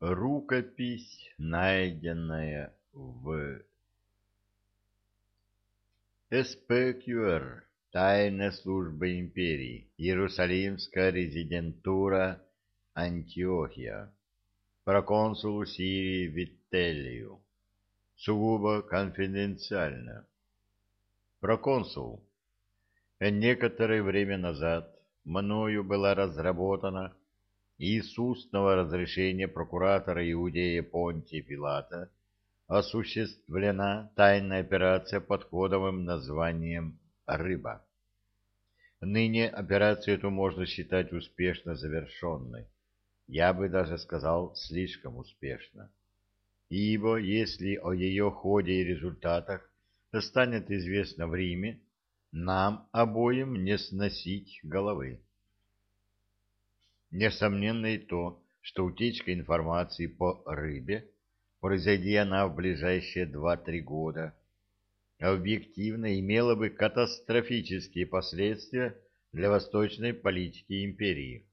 Рукопись, найденная в СПQР, Тайная служба империи, Иерусалимская резидентура, Антиохия, проконсулу Сирии Вителлию, сугубо конфиденциально. Проконсул. Некоторое время назад мною была разработана и устного разрешения прокуратора Иудея Понтия Пилата осуществлена тайная операция под кодовым названием «Рыба». Ныне операцию эту можно считать успешно завершенной. Я бы даже сказал, слишком успешно. Ибо если о ее ходе и результатах станет известно в Риме, нам обоим не сносить головы. Несомненно и то, что утечка информации по рыбе, произойди она в ближайшие два-три года, объективно имела бы катастрофические последствия для восточной политики империи.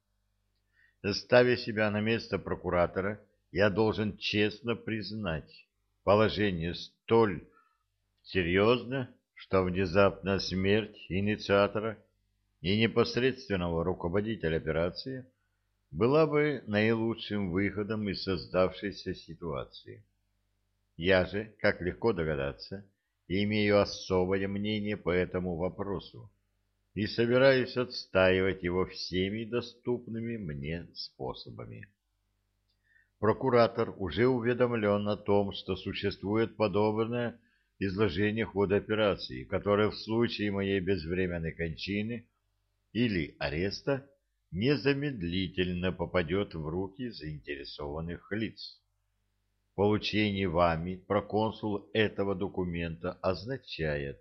Ставя себя на место прокуратора, я должен честно признать, положение столь серьезно, что внезапная смерть инициатора и непосредственного руководителя операции – была бы наилучшим выходом из создавшейся ситуации. Я же, как легко догадаться, имею особое мнение по этому вопросу и собираюсь отстаивать его всеми доступными мне способами. Прокуратор уже уведомлен о том, что существует подобное изложение хода операции, которое в случае моей безвременной кончины или ареста незамедлительно попадет в руки заинтересованных лиц. Получение вами проконсул этого документа означает,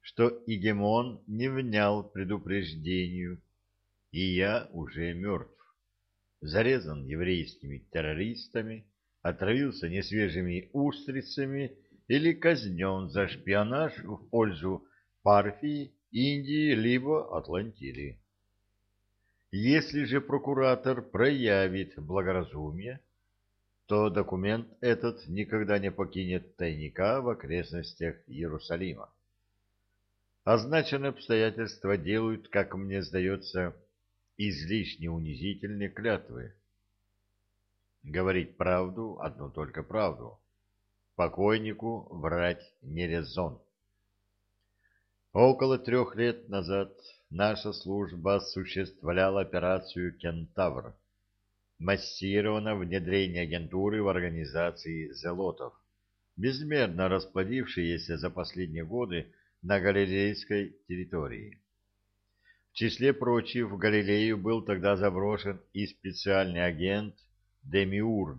что Игемон не внял предупреждению, и я уже мертв. Зарезан еврейскими террористами, отравился несвежими устрицами или казнен за шпионаж в пользу Парфии, Индии либо Атлантиды. Если же прокуратор проявит благоразумие, то документ этот никогда не покинет тайника в окрестностях Иерусалима. Означенные обстоятельства делают, как мне сдается, излишне унизительные клятвы. Говорить правду, одну только правду. Покойнику врать не резон. Около трех лет назад наша служба осуществляла операцию «Кентавр», массированное внедрение агентуры в организации зелотов, безмерно расплодившиеся за последние годы на галилейской территории. В числе прочих в Галилею был тогда заброшен и специальный агент Демиург.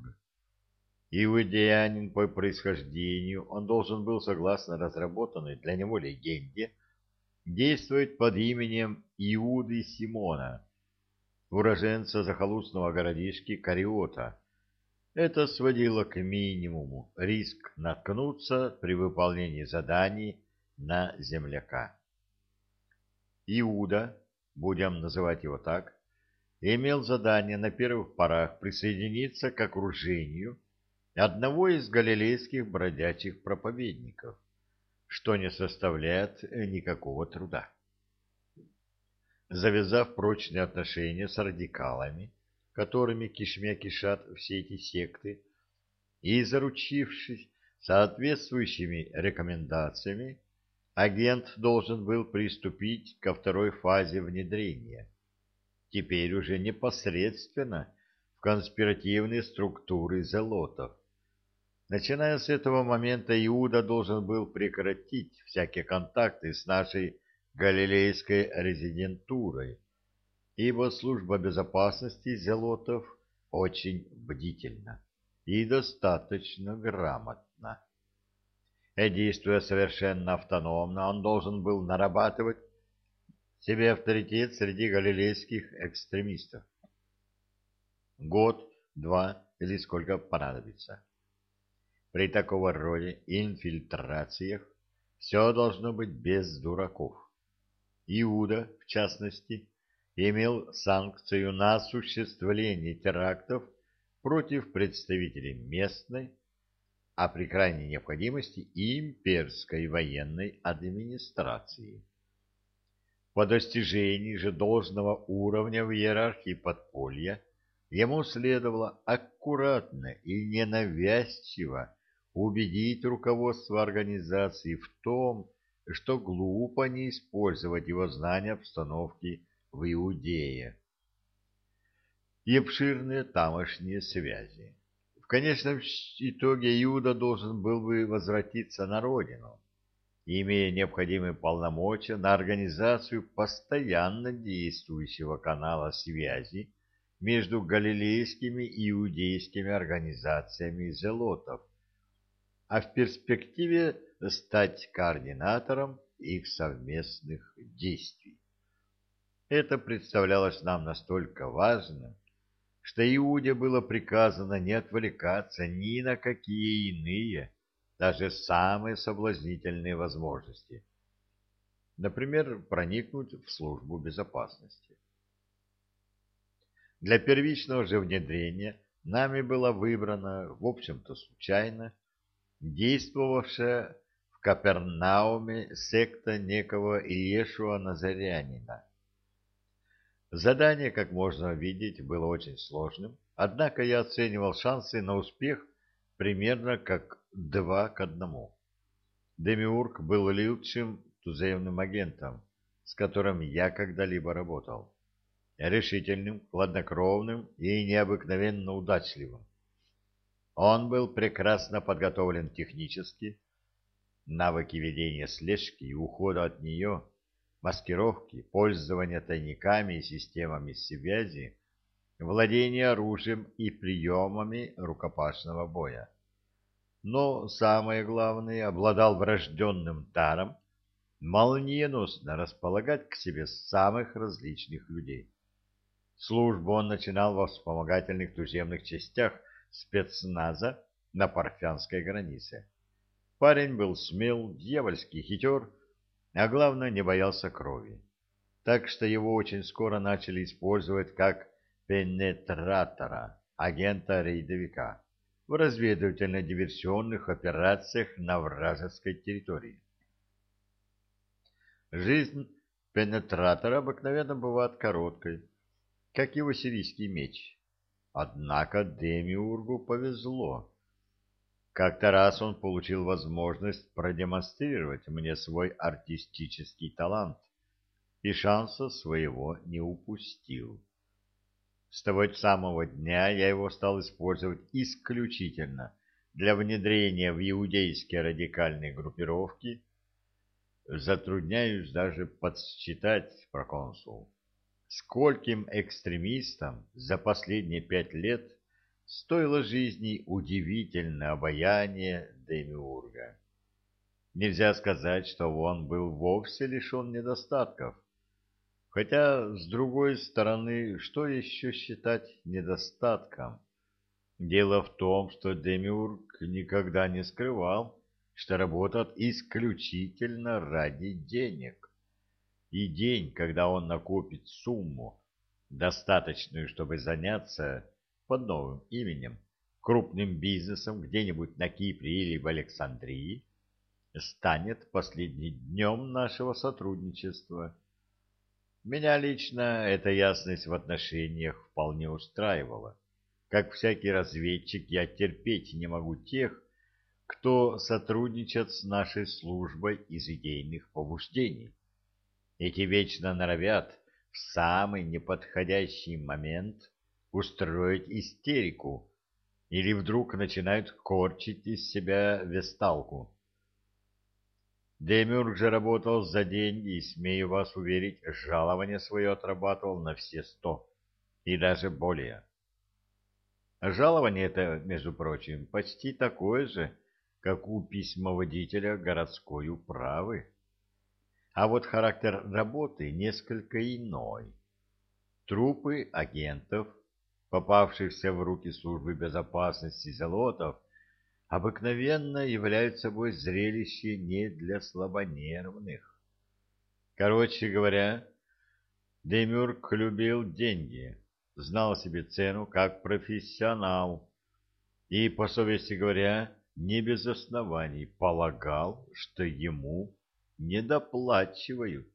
Иудеянин по происхождению, он должен был, согласно разработанной для него легенде, действовать под именем Иуды Симона, уроженца захолустного городишки Кариота. Это сводило к минимуму риск наткнуться при выполнении заданий на земляка. Иуда, будем называть его так, имел задание на первых порах присоединиться к окружению одного из галилейских бродячих проповедников что не составляет э, никакого труда. Завязав прочные отношения с радикалами, которыми кишмя кишат все эти секты, и заручившись соответствующими рекомендациями, агент должен был приступить ко второй фазе внедрения, теперь уже непосредственно в конспиративные структуры зелотов, Начиная с этого момента Иуда должен был прекратить всякие контакты с нашей галилейской резидентурой, ибо служба безопасности зелотов очень бдительна и достаточно грамотна. И действуя совершенно автономно, он должен был нарабатывать себе авторитет среди галилейских экстремистов. Год, два или сколько понадобится. При такого роде инфильтрациях все должно быть без дураков. Иуда, в частности, имел санкцию на осуществление терактов против представителей местной, а при крайней необходимости и имперской военной администрации. По достижении же должного уровня в иерархии подполья ему следовало аккуратно и ненавязчиво убедить руководство организации в том, что глупо не использовать его знания обстановки в Иудее и обширные тамошние связи. В конечном итоге Иуда должен был бы возвратиться на родину, имея необходимые полномочия на организацию постоянно действующего канала связи между галилейскими и иудейскими организациями зелотов, а в перспективе стать координатором их совместных действий. Это представлялось нам настолько важным, что Иуде было приказано не отвлекаться ни на какие иные, даже самые соблазнительные возможности. Например, проникнуть в службу безопасности. Для первичного же внедрения нами была выбрана, в общем-то случайно, действовавшая в Капернауме секта некого Иешуа Назарянина. Задание, как можно видеть, было очень сложным, однако я оценивал шансы на успех примерно как два к одному. Демиург был лучшим туземным агентом, с которым я когда-либо работал решительным, хладнокровным и необыкновенно удачливым. Он был прекрасно подготовлен технически, навыки ведения слежки и ухода от нее, маскировки, пользования тайниками и системами связи, владение оружием и приемами рукопашного боя. Но самое главное, обладал врожденным таром молниеносно располагать к себе самых различных людей. Службу он начинал во вспомогательных туземных частях спецназа на Парфянской границе. Парень был смел, дьявольский хитер, а главное, не боялся крови. Так что его очень скоро начали использовать как пенетратора, агента-рейдовика, в разведывательно-диверсионных операциях на вражеской территории. Жизнь пенетратора обыкновенно бывает короткой, как его сирийский меч. Однако Демиургу повезло. Как-то раз он получил возможность продемонстрировать мне свой артистический талант и шанса своего не упустил. С того самого дня я его стал использовать исключительно для внедрения в иудейские радикальные группировки. Затрудняюсь даже подсчитать, проконсул скольким экстремистам за последние пять лет стоило жизни удивительное обаяние Демиурга. Нельзя сказать, что он был вовсе лишен недостатков. Хотя, с другой стороны, что еще считать недостатком? Дело в том, что Демиург никогда не скрывал, что работает исключительно ради денег и день, когда он накопит сумму, достаточную, чтобы заняться под новым именем крупным бизнесом где-нибудь на Кипре или в Александрии, станет последним днем нашего сотрудничества. Меня лично эта ясность в отношениях вполне устраивала. Как всякий разведчик, я терпеть не могу тех, кто сотрудничает с нашей службой из идейных побуждений. Эти вечно норовят в самый неподходящий момент устроить истерику или вдруг начинают корчить из себя весталку. Демюрк же работал за деньги и, смею вас уверить, жалование свое отрабатывал на все сто и даже более. Жалование это, между прочим, почти такое же, как у письмоводителя городской управы. А вот характер работы несколько иной. Трупы агентов, попавшихся в руки службы безопасности Зелотов, обыкновенно являют собой зрелище не для слабонервных. Короче говоря, Демюрк любил деньги, знал себе цену как профессионал и, по совести говоря, не без оснований полагал, что ему недоплачивают.